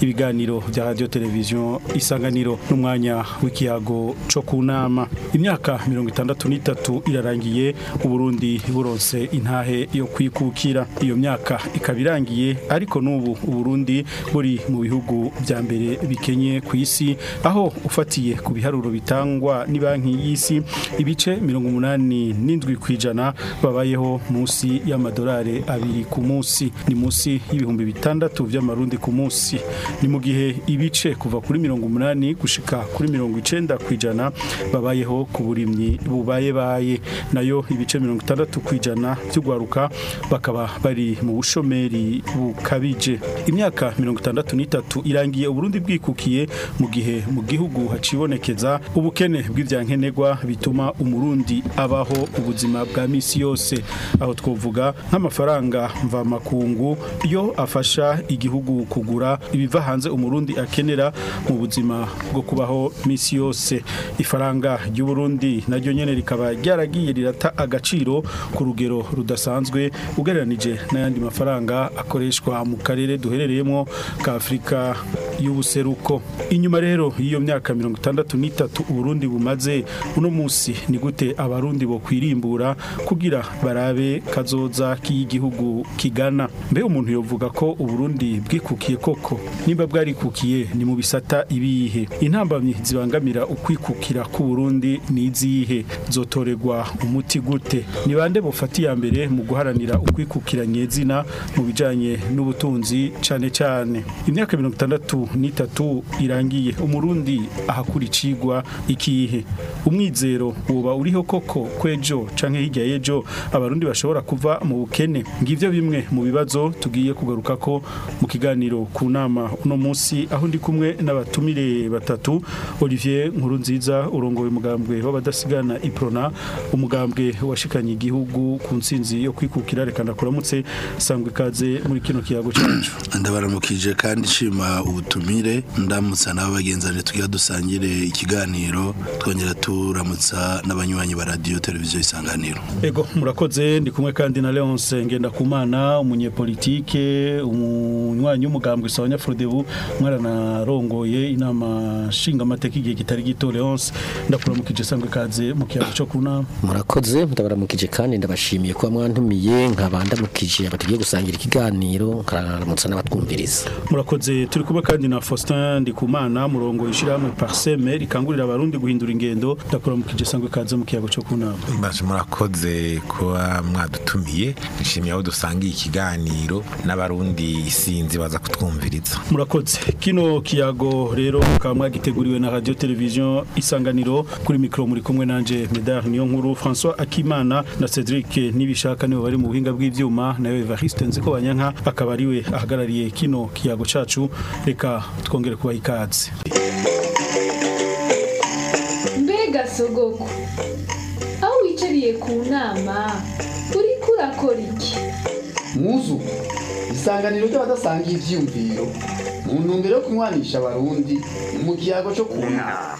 ibiganiro bya radio televiziyo isanganiro n'umwanya w'ikiyago cyo ku nama imyaka mirongo itandatu n'itatu irarangiye uburundi buronse intahe yo kwikukira iyo myaka ikaba irangiye ariko n'ubu uburundi buri mu bihugu bya mbere bikenye ku isi aho ufatiye ku biharuro bitangwa ni banki y'isi ibice mirongo umunani n'indwi ku ijana babayeho munsi y'amadolari abiri ku munsi ni munsi y'ibihumbi bitandatu by'amarundi ku munsi ni mu gihe ibice kuva kuri mirongo umunani gushika kuri mirongo icyenda ku ijana babayeho ku burimyi bubaye baye nayo ibice mirongo itandatu ku ijana by'ugwaruka bakaba bari mu bushomeri bukabije imyaka mirongo itandatu n'itatu irangiye uburundi bwikukiye mu gihe mu gihugu hacibonekeza ubukene bw'ivyankenegwa bituma umurundi abaho ubuzima bwa misi yose aho twavuga nk'amafaranga mva mvamakungu yo afasha igihugu kugura ibiva hanze umurundi akenera mu buzima bwo kubaho misi yose ifaranga ry'u Burundi naryo nyene rikaba ryaragiye rirata agaciro ku rugero rudasanzwe ugereranije n'ayandi mafaranga akoreshwa mu karere duherereyemo ka Afrika y'ubuseruko inyuma rero y'iyo myaka mirongo itandatu u Burundi bumaze uno munsi ni gute abarundi bo kwirimbura kugira bara k'akabe kazoza k'igihugu kigana mbe umuntu yovuga ko uburundi bwikukiye koko nimba bwarikukiye ni mu bisata ibihe intambamyi zibangamira ukwikukira k'uburundi ni izihe zotorerwa umuti gute ni bande bufati ya mbere mu guharanira ukwikukira nyezina mu bijanye n'ubutunzi cane cane imyaka mirongo itandatu 63 irangiye umurundi ahakuri cigwa ikihe umwizero woba uriho koko kwejo canke hirya yejo abarundi ubundi bashobora kuva mu bukene ngibyo bimwe mu bibazo tugiye kugaruka ko mu kiganiro ku nama uno munsi aho ndi kumwe n'abatumire batatu Olivier Nkurunziza urongoye mugambwe w'abadasigana Iprona umugambwe washikanye igihugu ku nsinzi yo kwikukira reka kuramutse sangwe kaze muri kino kiyago cyacu ndabaramukije kandi shima ubutumire ndamutsa n'abagenzane tugira dusangire ikiganiro twongera turamutsa n'abanywanyi ba radio televiziyo isanganiro ego murakoze ndi kumwe kandi na Leonce Ngendakumana umunyepolitike umunywanyi w'umugambwe sawa Nyafrodebu mwarana inama shinga igihe kitari gito Leonce ndakuramukije sangwe kaze mu kiyago cyo kuna murakoze ndabaramukije kandi ndabashimiye kuba mwantumiye nkabandamukije abatugiye gusangira ikiganiro nkaramutsa n'abatwumviriza murakoze turi kuba kandi na Faustin Ndikumana murongo ishiramwe Parseme rikangurira abarundi guhindura ingendo ndakuramukije sangwe kaze mu kiyago cyo kuna murakoze kuba mwadutumiye nshimiye aho dusangiye ikiganiro n'abarundi isinzi baza kutwumviriza murakoze kino kiyago rero mukaba mwagiteguriwe na radiyo televiziyo isanganiro kuri mikoro muri kumwe nanjye medard niyo nkuru francois akimana na cedric nibishaka nibo bari mu buhinga bw'ibyuma nawe evariste nzi ko banyanka akaba ariwe ahagarariye kino kiyago cacu reka twongere kubaha ikaze mbega sogoko wicariye ku nama uri kurakora iki mwuzuku isanganiro ry'abadasangiye ibyiyumviro mu ntumbero yo kunywanisha abarundi mu kiyago cyo kunama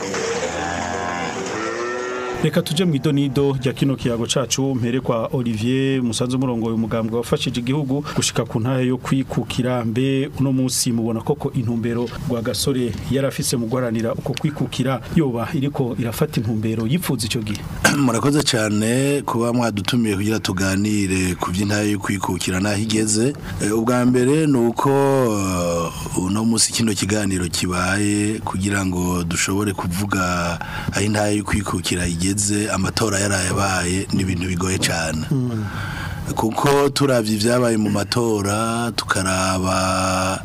reka tujye mu idonido rya kino kiyago cyacu mpere kwa olivier Musanze umurongo uyu mugambwe wafashije igihugu gushika ku ntahe yo kwikukira mbe uno munsi mubona koko intumbero rwa gasore yari afise mu guharanira uko kwikukira yoba iriko irafata intumbero yipfuza icyo gihe murakoze cyane kuba mwadutumiye kugira tuganire ku by'intahe yo kwikukira n'aho igeze eh, ubwa mbere ni uko uh, uno munsi kino kiganiro kibaye kugira ngo dushobore kuvuga aho intahe yo kwikukira igeze tugeze amatora yarayabaye ni ibintu bigoye cyane hmm. kuko turabye ibyabaye mu matora tukaraba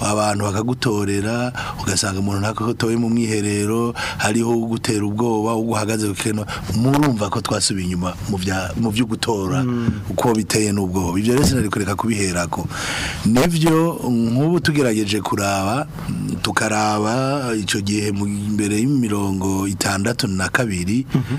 abantu bakagutorera ugasanga umuntu ntakagotoye mu mwiherero hariho ugutera ubwoba uguhagaze ukeno murumva ko twasubiye inyuma mu byo gutora mm. uko biteye n'ubwoba ibyo rero sinari kureka kubiherako nibyo nk'ubu tugerageje kuraba tukaraba icyo gihe mu imbere y'imirongo itandatu na kabiri mm-hmm.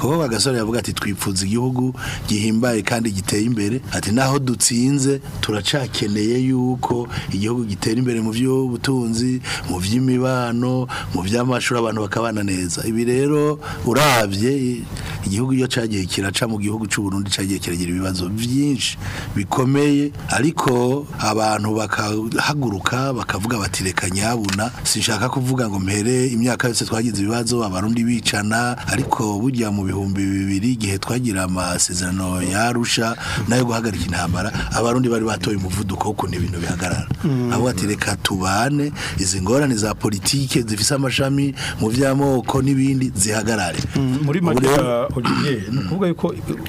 kuko gasore yavuga ati twipfuza igihugu gihimbaye kandi giteye imbere ati naho dutsinze turacakeneye yuko ko igihugu gitera imbere mu by'ubutunzi mu by'imibano mu by'amashuri abantu bakabana neza ibi rero urabye igihugu iyo cyagiye kiraca mu gihugu cy'u Burundi cyagiye kiragira ibibazo byinshi bikomeye ariko abantu bakahaguruka bakavuga bati reka nyabuna sinshaka kuvuga ngo mpere imyaka yose twagize ibibazo abarundi bicana ariko burya mu bihumbi bibiri igihe twagira amasezerano yarusha nayo guhagarika intambara abarundi bari batoye umuvuduko wo ibintu bihagaze bigahagarara avuga ati tubane izi ngorane za politike zifise amashami mu by'amoko n'ibindi zihagarare mm, muri make olivier ni yuko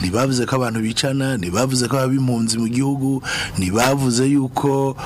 ntibavuze ko abantu bicana ntibavuze ko babimunzi mu gihugu nibavuze yuko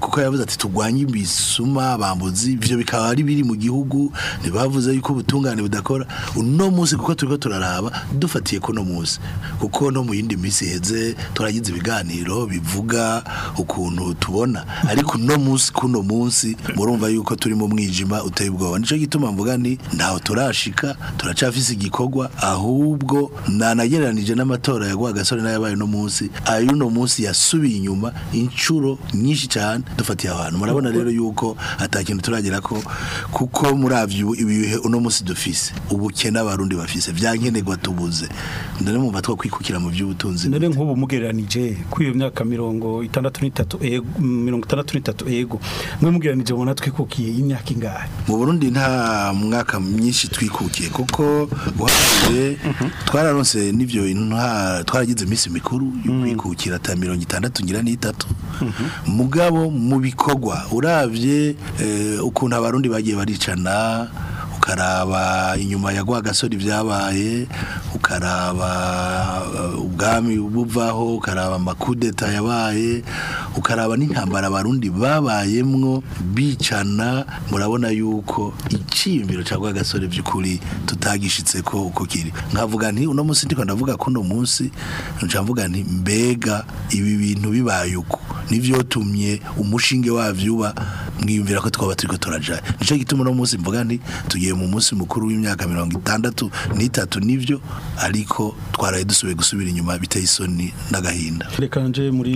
kuko yavuze ati turwanye imisuma bambuzi ibyo bikaba ari biri mu gihugu ntibavuze yuko ubutungane budakora uno munsi kuko turi turaraba dufatiye ko uno munsi kuko no mu yindi minsi iheze turagize ibiganiro bivuga ukuntu tubona ariko uno munsi kuno munsi murumva yuko turi mu mwijima uteye ubwoba nicyo gituma mvuga ni ntaho turashika turacafise igikorwa ahubwo ntanagereranije n'amatora yaguha agasore n'ayabaye uno munsi ay'uno munsi yasubiye inyuma inshuro nyinshi cyane dufatiye abantu murabona rero yuko atakintu turagera ko kuko muravye ibihe uno munsi dufise ubukene abarundi bafise vyankenerwa tubuze ndane mu batwa kwikukira mu by'ubutunzi none nk'ubu mugereranije kwiyo myaka 63 ego 63 ego mwe mugereranije twikukiye imyaka ingahe mu Burundi nta mwaka myinshi twikukiye kuko guhagarira twararonse twararonse n'ibyo intwa twaragize iminsi mikuru y'ukwikukira mm. ta mirongo itandatu ngira n'itatu mugabo mu bikorwa urabye eh, ukuntu abarundi bagiye baricana ukaraba inyuma ya gasore ibyabaye ukaraba uh, ubwami buvaho ukaraba amakudeta yabaye ukaraba n'intambara abarundi babayemwo bicana murabona yuko icyiyumviro cya gasore by'ukuri tutagishitse ko uko kiri nkavuga nti uno munsi ndiko ndavuga ko uno munsi mvuga nti mbega ibi bintu bibaye uko nivyotumye umushinge wavyo uba mwiyumvira ko twaba turiko turajaye nico gituma uno munsi mvuga nti tugiye twagiye mu munsi mukuru w'imyaka mirongo itandatu n'itatu n'ibyo ariko twaraye dusubiye gusubira inyuma biteye isoni n'agahinda reka muri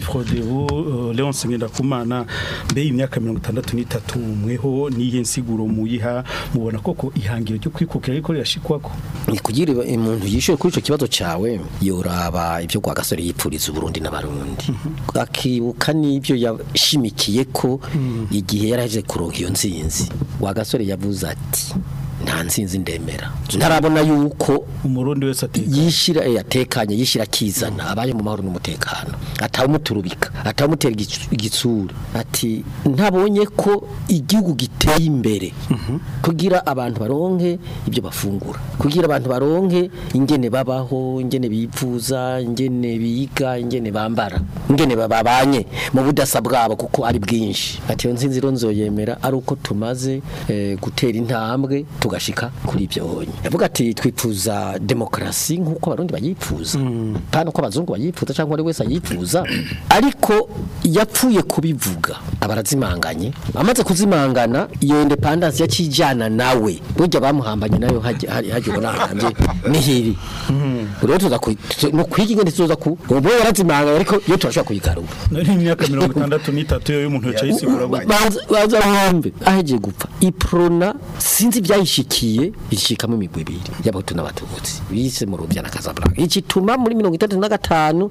frodebu euh, leonce ngendakumana mbe imyaka mirongo itandatu n'itatu mweho n'iyi nsiguro muyiha mubona koko ihangiro ryo kwikukira ariko rirashikwako ni kugira umuntu yishuye kuri icyo kibazo cyawe yoraba ibyo kwa gasore yipfuriza uburundi n'abarundi mhm. akibuka n'ibyo yashimikiye ko mhm. igihe yaraje kuronka iyo nsinzi wa gasore yavuze ati It's. nta ndemera ntarabona yuko umurundi wese yishyira yatekanye eh, yishyira akizana abaye mu mahoro n'umutekano atawumuturubika atawumutera igitsura ati ntabonye ko igihugu giteye imbere mhm. kugira abantu baronke ibyo bafungura kugira abantu baronke ingene babaho ingene bipfuza ingene biga ingene bambara ingene babanye mu budasa bwabo kuko ari bwinshi ati iyo nsinzi rero nzoyemera ari uko tumaze eh, gutera intambwe tuga tugashika kuri ibyo honye avuga ati “Twipfuza demokarasi nk'uko abarundi bayifuza pana uko abazungu bayifuza cyangwa ari wese ayifuza ariko yapfuye kubivuga abarazimanganye amaze kuzimangana iyo independansi yakijyana nawe burya bamuhambanye nayo hajya uranganje nihiri rero tuza no kwiga ingene tuza ku ubu barazimanga ariko iyo turashaka kuyigarura nari imyaka 63 yo y'umuntu yacaye isigura baza hambe aheje gupfa iprona sinzi byayishikiye ishikamo imigwi ibiri y'abahutu n'abatutsi bise mu rubya na Casablanca ikituma muri 35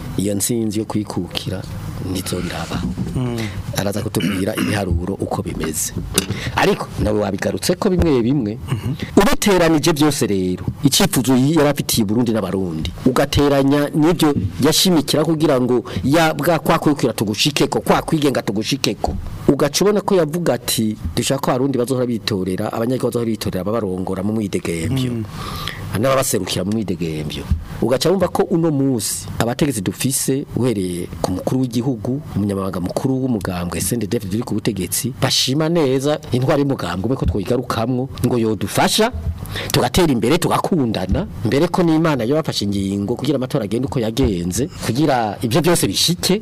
iyo nsinzi yo kwikukira nizo ndaba araza kutubwira ibiharuro uko bimeze ariko nawe wabigarutse ko bimwe bimwe ubiteranije byose rero icyifuzo yarafitiye Burundi n'abarundi ugateranya n'ibyo yashimikira kugira ngo yabwa kwakwikira tugushikeko kwakwigenga tugushikeko ugaca ubona ko yavuga ati dushaka ko abarundi bazohora bitorera abanyagihugu bazohora bitorera babarongora mu mwidegembyo mm. n'ababaserukira mu mwidegembyo ugaca ko uno munsi abategetsi dufise uhereye ku mukuru w'igihugu w'igihugu umunyamabanga mukuru w'umugambwe sende david uri ku butegetsi bashima neza intwari y'umugambwe ko twigarukamwo ngo yodufasha tugatera imbere tugakundana mbere ko n'imana bafashe ingingo kugira amatora agende uko yagenze kugira ibyo byose bishike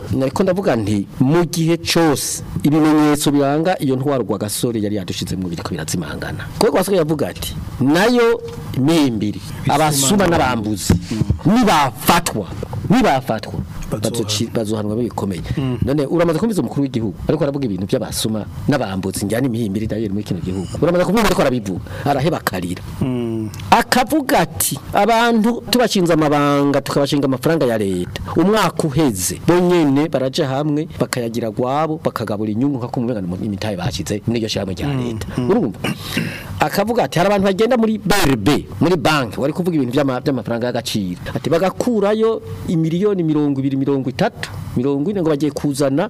nariko ndavuga nti mu gihe cyose ibimenyetso biranga iyo ntwaro rwa gasore yari yadushyize mu biriko birazimangana kuko gasore yavuga ati nayo mimbiri abasuma n'abambuzi hmm. nibafatwa nibafatwa bazohanwa bikomeye hmm. none uramaze kumbiza umukuru w'igihugu ariko aravuga ibintu by'abasuma n'abambutsi njyana imihimbiri dayeri muri kino gihugu uramaze kumbiza ariko arabivuga araheba akarira hmm. akavuga ati abantu tubashinze amabanga tukabashinga amafaranga ya leta umwaka uheze bonyene baraje hamwe bakayagira gwabo bakagabura inyungu nka kumwe imitaye bashize n'iryo shyirahamwe rya hmm. leta urumva akavuga ati hari abantu bagenda muri BRB muri banki wari kuvuga ibintu by'amafaranga y'agaciro ati bagakurayo imiliyoni mirongo ibiri mirongo itatu mirongo ine ngo bagiye kuzana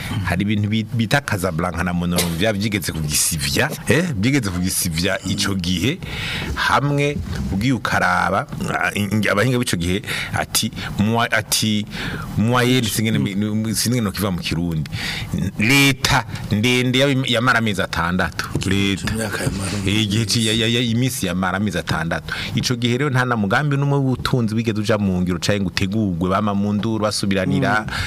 hari ibintu bita kazabulanka na monoromvya byigeze kugisivya eh byigeze kugisivya ico gihe hamwe ugiye ukaraba abahinga b'ico gihe ati mwa ati mwayeli singene singene mu kirundi leta ndende yamara amezi atandatu leta Eh, igihe iminsi yamara amezi atandatu icyo gihe rero nta namugambi mugambi n'umwe w'ubutunzi wigeze uja mu ngiro ucaye ngo utegurwe bama mu nduru basubiranira mm.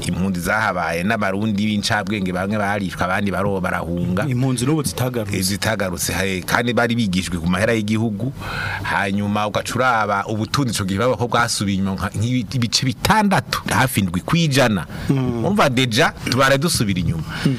impunzi zahabaye n'abarundi b'incabwenge bamwe barishwe abandi baroba barahunga impunzi n'ubu zitagarutse eh, zitagarutse kandi bari bigishwe ku mahera y'igihugu hanyuma ugaca uraba ubutunzi icyo gihe baba ko bwasubiye inyuma nk'ibice bitandatu hafi indwi ku ijana mm. deja tubara dusubira inyuma mm.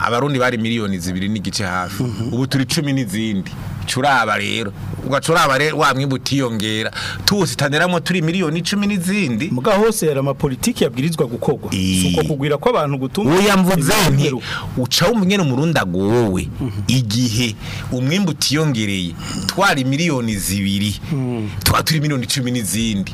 abarundi bari miliyoni zibiri n'igice hafi mhm. ubu turi cumi n'izindi curaba rero ugacuraba rero wamwiba utiyongera tuwusitaneramo turi miliyoni icumi n'izindi muga hose yari amapolitiki yabwirizwa gukorwa uko kugwira ko abantu gutuma uyamvuze nti uca wumvye umurundi agowe mhm. igihe umwimbu utiyongereye twari miliyoni zibiri mhm. twa turi miliyoni icumi n'izindi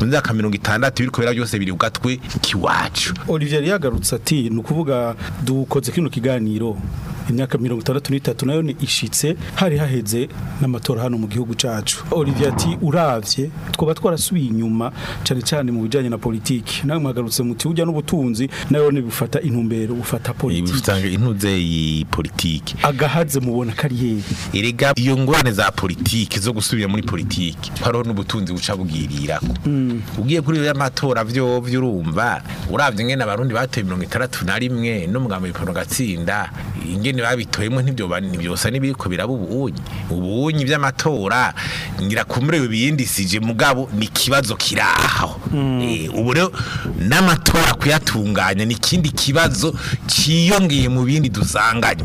mu myaka mirongo itandatu ibiri kubera byose biri ugatwe kiwacu olivier yagarutse ati ni ukuvuga dukoze kino kiganiro imyaka mirongo itandatu n'itatu nayo ni ishitse hari haheze n'amatora hano mu gihugu cacu olivier ati urabye twaba twarasubiye inyuma cyane cyane mu bijyanye na politiki nawe mwagarutse muti ujya n'ubutunzi nayo ntibufata intumbero bufata politiki intuze iyi politiki agahadze mubona kariyeri erega iyo ngorane za politiki zo gusubira muri politiki hariho n'ubutunzi buca bugwirirako mm. ugiye kuri ya matora vyo vyurumva uravye ngene abarundi batoye 61 n'umugambwe gatsinda ingene babitoyemo ntibyose n'ibiriko biraba ubunyi ubunyi by'amatora ngira iyo biyindisije mugabo ni ikibazo kiri aho hmm. eh, ubu rero n'amatora kuyatunganya ni ikindi kibazo kiyongeye mu bindi dusanganye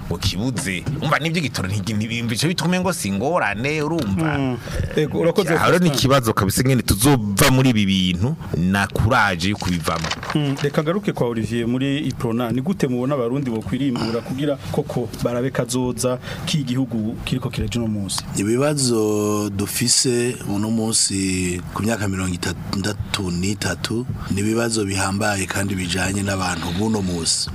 ngo kibuze umva nibyo igitoro ntibimbice bitume ngo singorane urumva mm. urakoze haro ni kibazo kabisa nyene tuzova muri ibi bintu na kubivamo mm. reka garuke kwa Olivier muri Iprona ni gute mubona abarundi bo kwirimbura kugira koko barabe kazoza k'igihugu kiriko kiraje no munsi ibibazo dufise uno munsi ku myaka mirongo itandatu n'itatu ni ibibazo bihambaye kandi bijyanye n'abantu buno munsi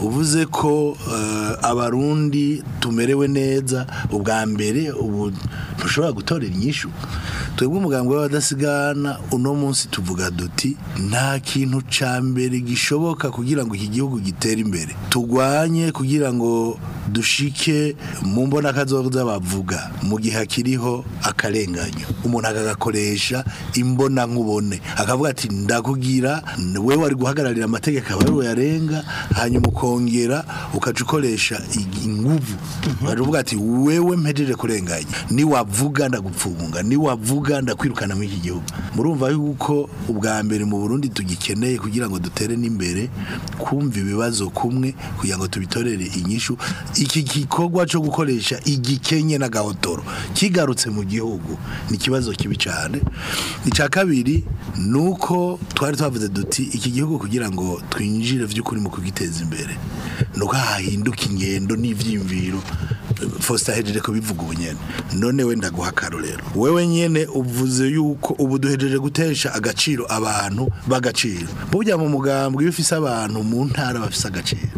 uvuze ko eh, abarundi tumerewe neza ubwa mbere ubu ntushobora gutorera inyishu twebwe umugambi w'abadasigana uno munsi tuvuga duti nta kintu cya mbere mbere gishoboka kugira ngo iki gihugu gitere imbere turwanye kugira ngo dushike mu mbona kazoza bavuga mu gihe akiriho akarenganyo umuntu akagakoresha imbona nkubone akavuga ati ndakugira we wari guhagararira amategeko aba ariwe hanyuma ukongera ukacukoresha ukoresha inguvu baravuga mhm. ati wewe mpejeje kurenganya niwavuga ndagupfunga niwavuga ndakwirukana muri iki gihugu murumva yuko ubwa mbere mu Burundi tugikeneye kugira ngo dutere n'imbere kumva ibibazo kumwe kugira ngo tubitorere inyishu iki gikorwa cyo gukoresha igikenye n'agahotoro kigarutse mu gihugu ni ikibazo kibi cyane icya kabiri nuko twari twavuze duti iki gihugu kugira ngo twinjire by'ukuri mu kugiteza imbere nuko uko hahinduka ingendo n'ibyiyumviro Faustin ahejeje kubivuga ubu nyene none wenda guhakaro rero wewe nyene uvuze yuko ubu gutesha agaciro abantu bagaciro burya mu mugambwe iyo ufise abantu mu ntara bafise agaciro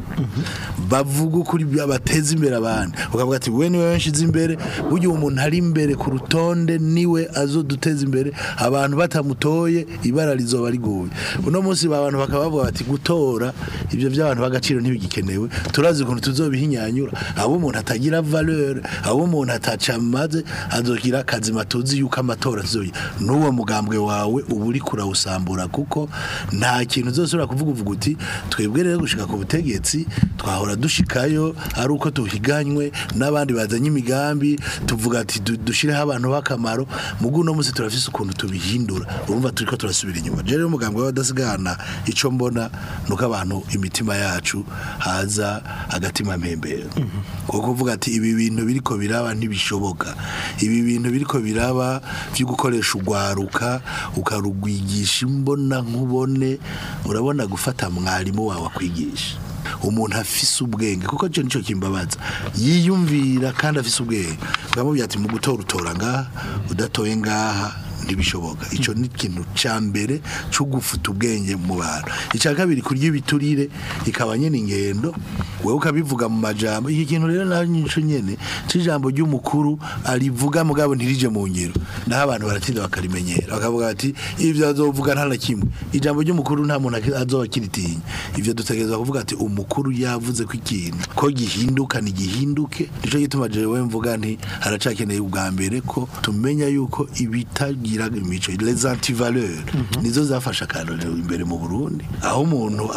bavuga ukuri bateza imbere abantu ukavuga ati we niwe nshize imbere burya umuntu ari imbere ku rutonde niwe duteza imbere abantu batamutoye ibara rizoba rigoye uno munsi abantu bakaba bavuga bati gutora ibyo by'abantu b'agaciro ntibigikenewe turazi ukuntu tuzobihinyanyura abo umuntu atagira valeur abo umuntu atacamaze azogira akazi matuzi yuko amatora azoya n'uwo mugambwe wawe uburi uri kurawusambura kuko nta kintu zose ura kuvuga uvuga uti twebwe rero gushika ku butegetsi twahora dushikayo ari uko tuhiganywe n'abandi bazanye imigambi tuvuga ati dushireho abantu b'akamaro mu guno turafise ukuntu tubihindura urumva turiko turasubira inyuma rero umugambwe w'abadasigana ico mbona nuko abantu imitima yacu haza agatima mpembero mhm. kuko kuvuga ati ibi bintu biriko biraba ntibishoboka ibi bintu biriko biraba byo gukoresha ugwaruka ukarugwigisha imbona nkubone urabona gufata mwarimu wawe akwigisha umuntu afise ubwenge kuko cyo nicyo kimbabaza yiyumvira kandi afise ubwenge bamubwira mu gutora utora ngaha udatoye ngaha ntibishoboka icyo ni kintu cya mbere cyo gufuta ubwenge mu bantu icya kabiri kurya ibiturire ikaba nyine ingendo wowe ukabivuga mu majambo iki kintu rero nawe nyinshi nyine cy'ijambo ry'umukuru arivuga mugabo ntirije mu ngiro naho abantu baratinda bakarimenyera bakavuga ati ibyo azovuga nta na kimwe ijambo ry'umukuru nta muntu azokiritinya ibyo dutegereza kuvuga ati umukuru yavuze ko ikintu ko gihinduka ntigihinduke nicyo gituma jewe mvuga nti haracakeneye ubwa mbere ko tumenya yuko ibitagira zigira imico rezantivaleur mhm. nizo zafasha akantu imbere mu burundi aho umuntu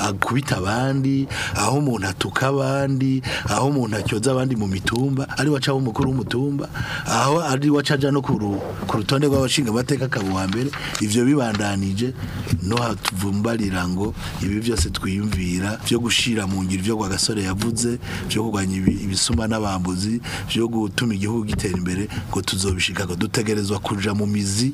akubita abandi aho umuntu atuka abandi aho umuntu acyoza abandi mu mitumba ari wacaho umukuru w'umutumba aho ari wacaja no ku rutonde rw'abashinga amateka kabo wa mbere ibyo bibandanije no hatuvumbarira ngo ibi byose twiyumvira byo gushira mu ngiro ibyo kwa gasore yavuze byo kurwanya ibisuma n'abambuzi byo gutuma igihugu gitera imbere ngo tuzobishika dutegerezwa kuja mu mizi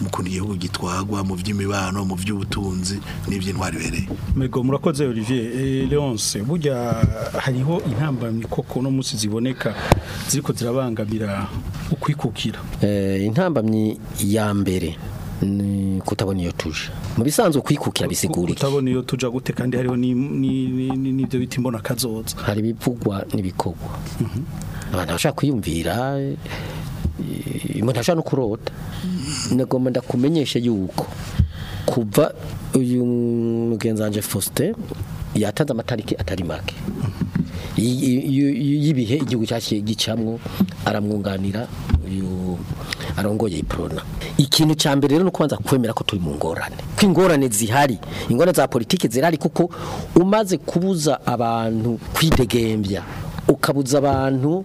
mu kuntu igihugu gitwa twagwa mu by'imibano mu by'ubutunzi n'iby'intwari ibereye mego murakoze Olivier eh, Leonce burya hariho intambamyi koko no munsi ziboneka ziriko zirabangamira ukwikukira eh intambamyi ya mbere kutabona iyo tuje mu bisanzwe kwikukira bisigura kutabona iyo tuja gute kandi hariho n'ibyo bita imbona kazoza hari ibivugwa n'ibikorwa mhm. abantu bashaka kwiyumvira umuntu ashobora no kurota nagomba ndakumenyeshe yuko kuva uyu mugenzi wanjye faustin yatanze amatariki atari make y'ibihe igihugu cyaciye gicamwo aramwunganira uyu arongoye iprona ikintu cya mbere rero no kubanza kwemera ko turi mu ngorane ko ingorane zihari ingorane za politiki zirahari kuko umaze kubuza abantu kwidegembya ukabuza abantu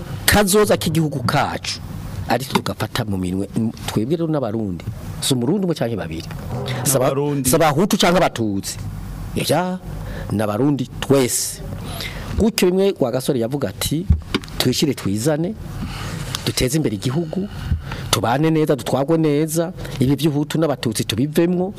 kazoza k'igihugu kacu ari tugafata mu minwe twebwe rero n'abarundi si umurundi umwe cyangwa babiri si abahutu cyangwa abatutsi ni abarundi twese gutyo bimwe wa gasore yavuga ati twishyire twizane duteze imbere igihugu tubane neza dutwagwe neza ibi by'ubuhutu n'abatutsi tubivemwo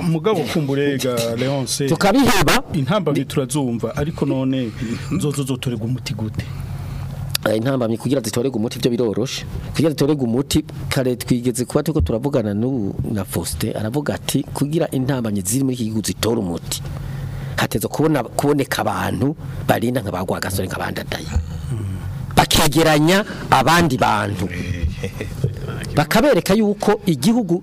umugabo e, kumburega Leonce tukabiheba intambamye turazumva ariko none nzozo umuti gute eh, intambamye kugira zitorega umuti byo biroroshe kugira zitorega umuti kare twigeze kuba tuko turavugana na Faustin aravuga ati kugira intambamye ziri muri iki gihugu umuti hateza kubona kuboneka abantu barinda nka bagwagasore nk'abandadaye hmm. bakegeranya abandi bantu bakabereka yuko igihugu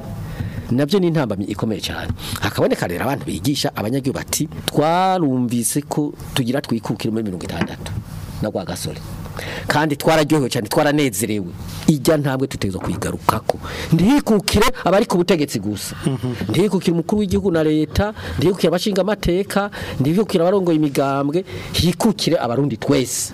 nabyo ni intambamyi ikomeye cyane hakaboneka rero abantu bigisha abanyagihugu bati twarumvise ko tugira twikukira muri mirongo itandatu na rwagasore kandi twararyohewe cyane twaranezerewe ijya ntabwo tuteza ko ntihikukire abari ku butegetsi gusa ntihikukire umukuru w'igihugu na leta ntihikukire abashinga amateka ntihikukire abarongoye imigambwe hikukire abarundi twese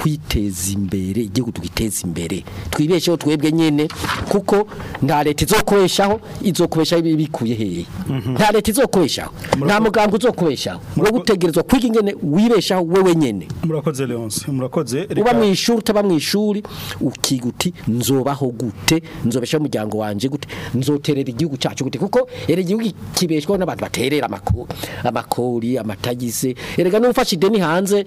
kwiteza imbere igihugu tugiteza imbere twibesheho twebwe nyine kuko nta leta izokubeshaho izokubeshaho ibikuye hehe mhm. nta leta izokubeshaho nta muganga uzokubeshaho wo gutegerezwa kwiga ingene wibeshaho wowe nyine murakoze leonce murakoze uba mu ishuri utaba mu ishuri ukiguti nzobaho gute nzobesha umuryango wanjye gute nzo guterera igihugu cyacu gute kuko ere igihugu kibeshwaho n'abantu baterera amakuru amakori amatagise erega n'ufashe ideni hanze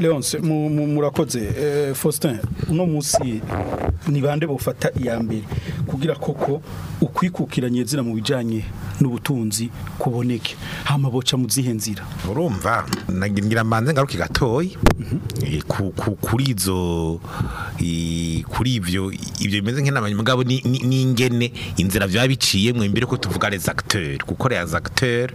leonce murakoze eh, faustin uno munsi ni bande bufata iya mbere kugira koko ukwikukiranye nzira mu bijyanye n'ubutunzi kuboneke hano boca mu zihe urumva nagira manze ngaruke gatoya mhm. eh, kuri zo kuri ibyo ibyo bimeze nk'inama mugabo n'ingene inzira byaba biciye mu imbere ko tuvuga rezagiteri gukorera za agiteri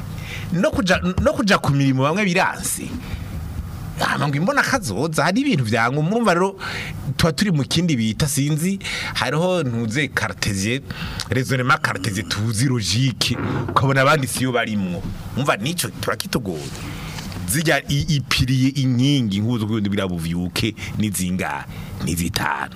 no kujya no kuja ku mirimo bamwe biranse hama ngo imbona kazoza hari ibintu vyanga umurumva rero tuba turi mu kindi bita sinzi hariho ntuze kartezie raisonnement kartezie tuzi logique ukabona abandi siyo barimwo umva nicyo tuba kitugoye zijya ipiriye inkingi nk'uzo kuyo birabuvyuke n’izinga n’izitanu.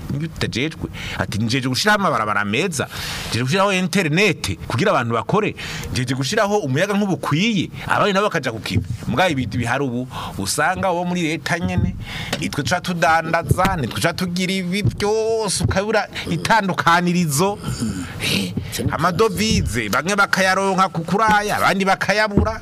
n'ibyo utajejwe ati njeje gushiraho amabarabara meza njeje gushiraho internet kugira abantu bakore njeje gushiraho umuyaga nk'ubukwiye abandi nabo bakaja kukiba mugaye ibintu bihari ubu usanga wo muri leta nyene nitwe tudandaza nitwe tugira ibi byose ukaba buriya itandukanirizo hmm. amadovize bamwe bakayaronka ku kuraya abandi bakayabura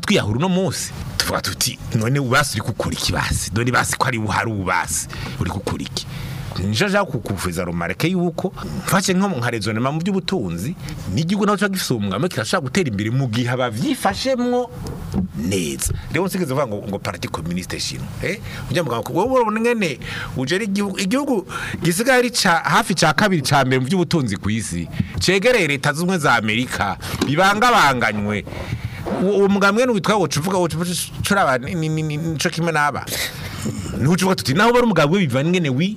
tuba uno munsi tuvuga tuti none ubasi uri gukora iki basi dore basi ko ari buhari ubasi uri gukora iki njaja kukuvuza rumareke yuko mfashe nko nka rezonema mu by'ubutunzi n'igihugu naho cyaba gifite kirashaka gutera imbere mu gihe abavyifashemwo neza rero nsigeze vuga ngo ngo parti communiste shino eh ujya mugabo ko wowe ngene uje ari igihugu gisigaye ari cha hafi cha kabiri cha mbere mu by'ubutunzi ku isi cegereye leta zumwe za Amerika bibangabanganywe uwo mugambwe n'uwitwa wocuvuga wocuvuga curaba nico kimwe naba nucuvuga tuti naho bari umugabo w'ibivanye ngene wi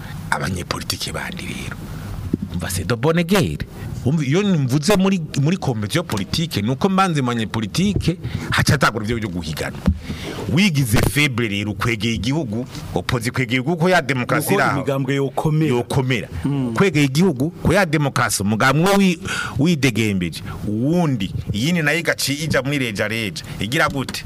abanyepolitike bandi rero mva se do bonegere iyo mvuze muri muri komisiyo politike ni uko mbanze manye politike hacatagura ibyo byo guhigana wigize febre rero kwegeye igihugu opozi kwegeye igihugu ko ya demokarasi iraho imigambwe yokomera yokomera hmm. kwegeye igihugu ko ya demokarasi mugambwe wi widegembeje uwundi yini nayo igaci ija muri reja reja igira gute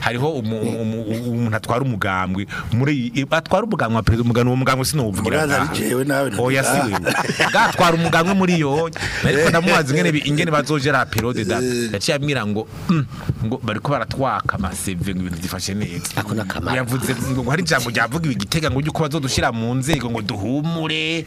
hariho umuntu atwara umugambwe muri atwara umugambwe wa perezida umugambwe uwo mugambwe sinuwuvugira oya siwe bwa atwara umugambwe muri yo ariko namubaza ingene bazogera perode da yaciye eh. abwira ngo mm, ngo bariko baratwaka amaseve ngo ibintu byifashe neza yavuze ngo hari ijambo ryavuga ibi gitega ngo uko bazodushira mu nzego ngo duhumure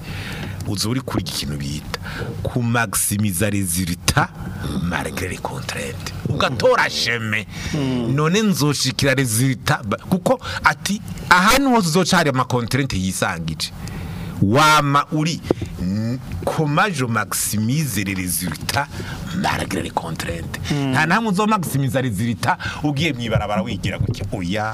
uzuri uri kurya ikintu bita ku magisimiza rezilita marigere kontrende ugatora sheme hmm. none nzoshikira rezilita kuko ati ahantu hose uzoca hari amakontrente yisangije wama uri komajo maximize les résultats malgré les contraintes hmm. nta namwe uzo maximiza rezilita ugiye mwibarabara wigira gutya oya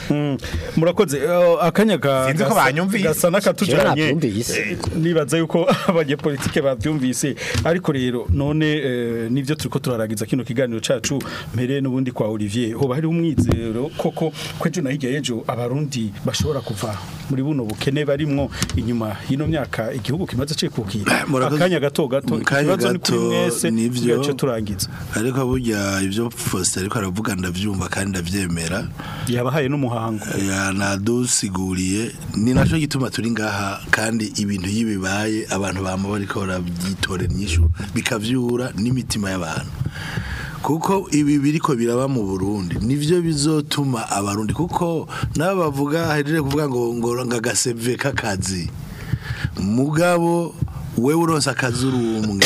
mm. murakoze akanya gasa nakatujanye eh, nibaza yuko abanyepolitiki babyumvise ariko rero none eh, nivyo turiko turaragiza kino kiganiro cyacu mbere n'ubundi kwa Olivier hoba hari umwizero icyizero koko ko ejo na hirya y'ejo abarundi bashobora kuva muri buno bukene barimo inyuma y'ino myaka igihugu kimaze cikukira eh, akanya gato gato ikibazo ni kuri mwese nivyo turangiza ariko burya ivyo Faustin ariko aravuga ndavyumva kandi ndavyemera yabahaye n'umuhango eh, yanadusiguriye ni naco gituma turi ngaha kandi ibintu yibibaye abantu bama bariko barabyitorera inyishu bikavyura n'imitima y'abantu kuko ibi biriko biraba mu Burundi nivyo bizotuma abarundi kuko nabo bavuga hejeje kuvuga ngo ngoranga gaseve kakazi mugabo wewe uronse akazi urumwe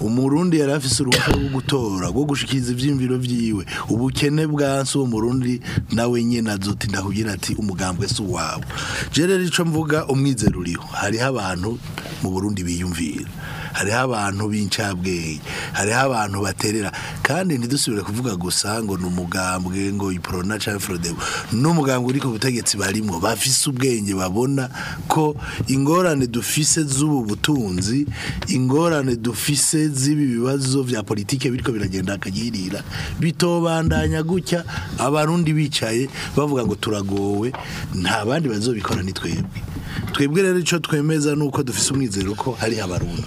umurundi yari afise rwo gutora rwo gushikiza ivyimviro vyiwe ubukene bwansi uwo murundi nawe nyene azoti ndakubwira ati umugambwe si uwabo je rero mvuga umwizeruriho uriho hariho abantu mu burundi biyumvira hariho abantu b'incabwenge hariho abantu baterera kandi ntidusubire kuvuga gusa ngo ni umugambwe ngo iporona cyangwa forodebo ni umugambwe uri ku butegetsi barimo bafise ubwenge babona ko ingorane dufise z'ubu butunzi ingorane dufise z'ibi bibazo bya politiki bityo biragenda akagirira bitobandanya gutya abarundi bicaye bavuga ngo turagowe nta bandi bazobikora ni twebwe twebwe rero icyo twemeza ni uko dufite umwizero ko hari abarundi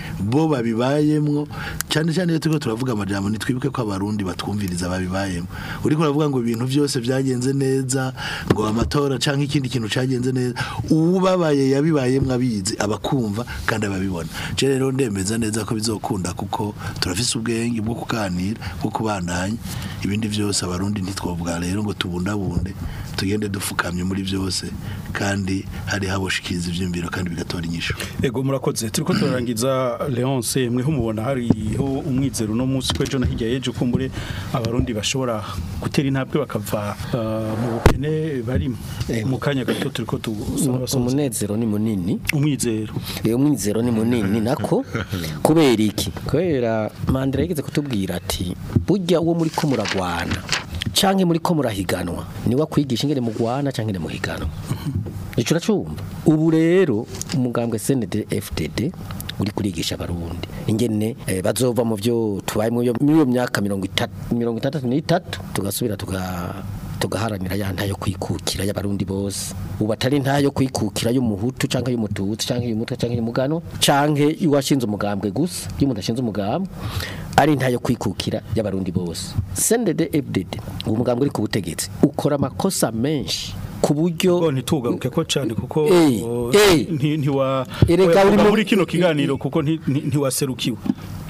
bo babibayemwo cyane cyane iyo turiko turavuga amajambo nitwibuke ko abarundi batwumviriza babibayemo uriko uravuga ngo ibintu byose byagenze neza ngo amatora cyangwa ikindi kintu cyagenze neza ubabaye yabibaye mwabizi abakumva kandi ababibona rero ndemeza neza ko bizokunda kuko turafise ubwenge bwo kuganira bwo kubandanya ibindi byose abarundi ntitwavuga rero ngo tubundabunde tugende dufukamye muri byose kandi hari haboshikiriza ibyumviro kandi bigatora inyishu ego murakoze turi ko turarangiza leonce mwe humubona hariho umwizero uno munsi ko ejo na hirya y'ejo kumbure abarundi bashobora gutera intambwe bakava eh, mu bukene barimo mu kanya gato turi ko umunezero ni munini umwizero umwizero ni munini nako kubera iki kubera Mandela yigeze kutubwira ati burya uwo muri ko muragwana cyangwa muri ko murahiganwa niwe akwigisha ingene mugwana cyangwa ingene muhiganwa mhm. nicyo uracumva ubu rero umugambwe senede fdd uri kurigisha abarundi ingene eh, bazova mu byo tubaye muri iyo myaka mirongo itatu mirongo n'itatu tugasubira tuga tugaharanira ya ntayo kwikukira y'abarundi bose ubu atari ntayo kwikukira y'umuhutu cyangwa y'umututsi cyangwa y'umutwe cyangwa y'umugano cyangwa y'uwashinze umugambwe gusa iyo umuntu ashinze umugambwe ari ntayo kwikukira y'abarundi bose sendede ebudede uwo mugambwe uri ku butegetsi ukora amakosa menshi ku buryo ntitugaruke ko cyane kuko eh, eh. ntiwa muri kino kiganiro kuko ntiwaserukiwe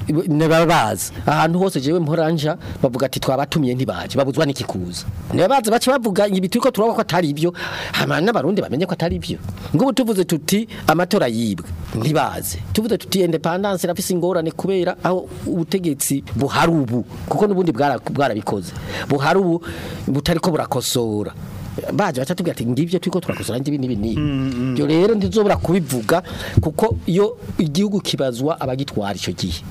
ntibabazi ahantu hose jewe mporanja bavuga ati twabatumye ntibaje babuzwa n'ikikuza ntibabazi bace bavuga ibi turiko turabona ko atari ibyo hama n'abarundi bamenye ko atari ibyo Ngubu tuvuze tuti amatora yibwe ntibaze tuvuze tuti independence rafise ingorane kubera aho ubutegetsi buharubu kuko nubundi bwarabikoze buharubu ko burakosora baje bacatubwira ati ngibyo turiko turakosora ngibi nibi nibi mm, mm. byo rero ntizobura kubivuga kuko iyo igihugu kibazwa abagitwara icyo gihe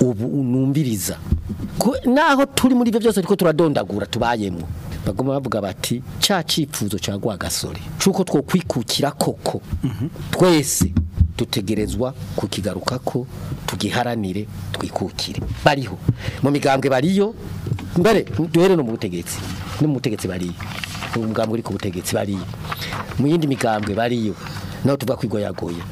ubu numviriza naho turi muri ibyo byose ariko turadondagura tubayemo Bagoma bavuga bati cya cyifuzo cya gasore cy'uko twokwikukira koko mhm. twese dutegerezwa kukigaruka ko tugiharanire twikukire bariho mu migambwe bariyo mbere duhere no mu butegetsi no mu butegetsi bariyo mu uri ku butegetsi bariyo mu yindi migambwe bariyo naho tuvuga kwigoyagoya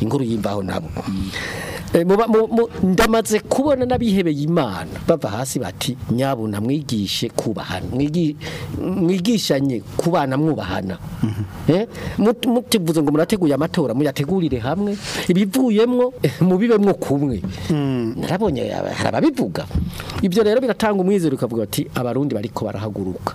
inkuru y'imbaho nabo mm. eh, ndamaze kubona n'abihebeye imana bava hasi bati nyabuna mwigishe kubahana mwigishanye kubana mwubahana mm-hmm. eh, mutivuze ngo murateguye amatora muyategurire hamwe ibivuyemo eh, mubibemwo kumwe mm. narabonye hari ibyo rero biratanga umwizero ukavuga ati abarundi bariko barahaguruka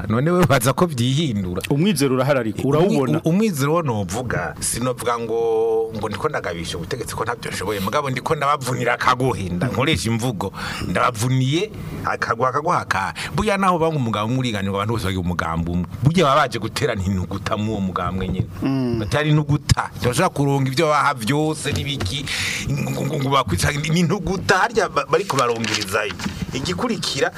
none we baza ko byihindura umwizero urahari ariko urawubona umwizero novuga sinovuga ngo ngo niko ndagabisha ubutegetsi ko ntabyo nshoboye mugabo ndiko ndabavunira akaguhinda nkoresha imvugo ndabavuniye akagwa akaguha ka buya naho cyangwa umugambi w'umuringanire abantu bose bagira umugambi umwe burya baba baje guterana intuguta muri uwo mugambwe nyine mm. batari intuguta ntibashobora kuronga ibyo baha byose n'ibiki ngo bakwicara ni harya bariko barongerizayo igikurikira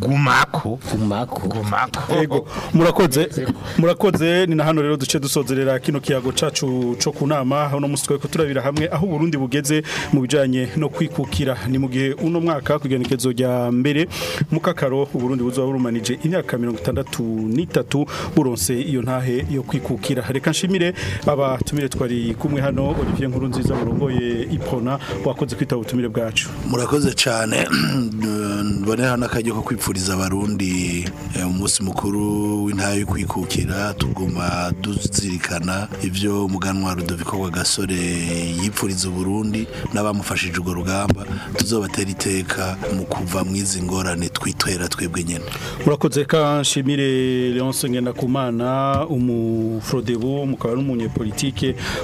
gumako gumako gumako gumako yego murakoze murakoze ni na hano rero duce dusozerera kino kiyago cacu co kunama hano musitwe ko turabira hamwe aho Burundi bugeze mu bijanye no kwikukira ni mu gihe uno mwaka kugenekezo rya mbere mu kakaro Burundi buzoba burumanije imyaka 63 buronse iyo ntahe yo kwikukira reka nshimire abatumire twari kumwe hano Olivier Nkuru nziza murongoye ipona wakoze kwita ubutumire bwacu murakoze cyane bonera nakajyo ko kwipfuriza abantu Abarundi eh, umunsi mukuru w'intara yo kwikukira tuguma duzirikana ibyo muganwa Rudoviko wa gasore yipfuriza Burundi n'abamufashije urwo rugamba tuzobatera iteka mu kuva mu izi ngorane twitwera twebwe nyene murakoze ka nshimire Leonce Ngendakumana umufrodebo mukaba ari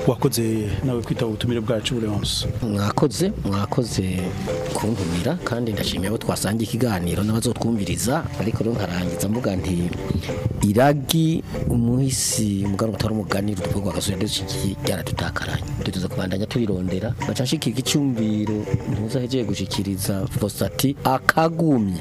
wakoze nawe kwita ubutumire bwacu Leonce mwakoze mwakoze kuntumira kandi ndashimiye abo twasangiye ikiganiro n'abazotwumviriza kurangiza ariko rero nkarangiza mvuga nti iragi umuhisi umugani utari umugani rutugwa gasubira ndetse ryaratutakaranye dutuza kubandanya tubirondera bacashikirwa icyumviro ntuza hejeje gushikiriza fosati akagumye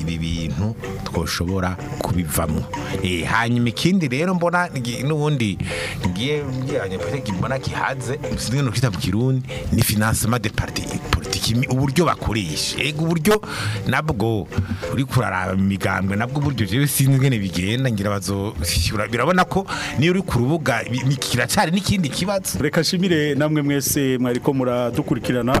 ibi bintu twashobora kubivamo eh, hanyuma ikindi rero mbona n'ubundi ngiye mbona kihaze sinzi ngo kwita mu kirundi ni financement de parti politiki uburyo bakoresha uburyo nabwo uri kuraraba imigambwe nabwo uburyo jewe sinzi ngene bigenda ngira bazoshyura birabona ko niyo uri ku rubuga kiracari n'ikindi kibazo reka shimire namwe mwese mwari muriko muradukurikirana